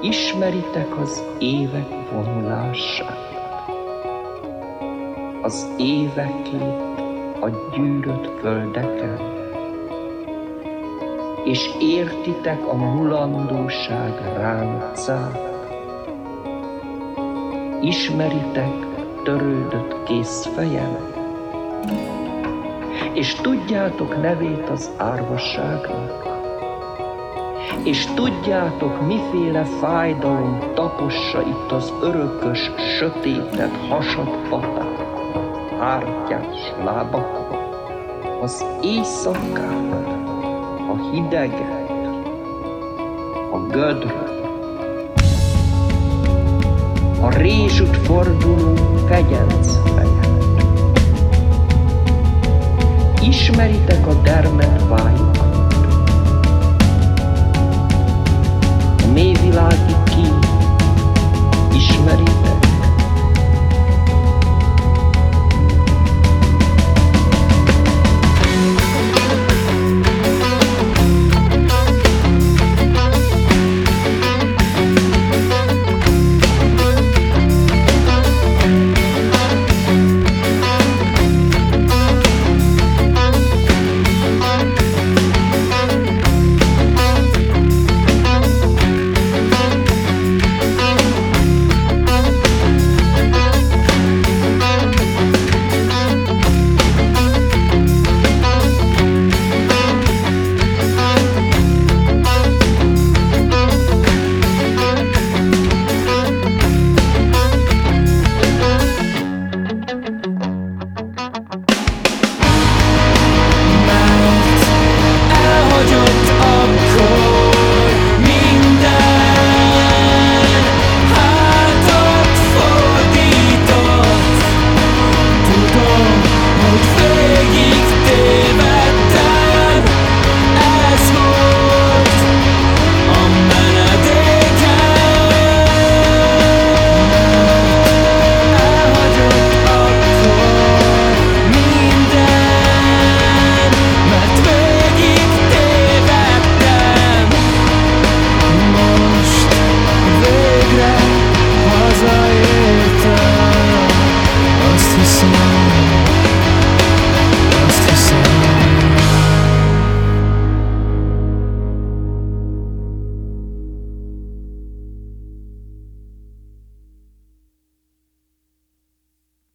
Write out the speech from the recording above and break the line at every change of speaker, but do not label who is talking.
Ismeritek az évek vonulását, az évekét a gyűrött földeken, és értitek a mulandóság ráncát, ismeritek törődött kész fejem, és tudjátok nevét az árvasságnak, és tudjátok, miféle fájdalom tapossa itt az örökös, sötétet hasadbatát, hártyás lábakon, az éjszakát, a hideget, a gödröt, a rézsut forduló fegyenc fejet. Ismeritek a dermet vájukat, a mélyvilági ki, ismeritek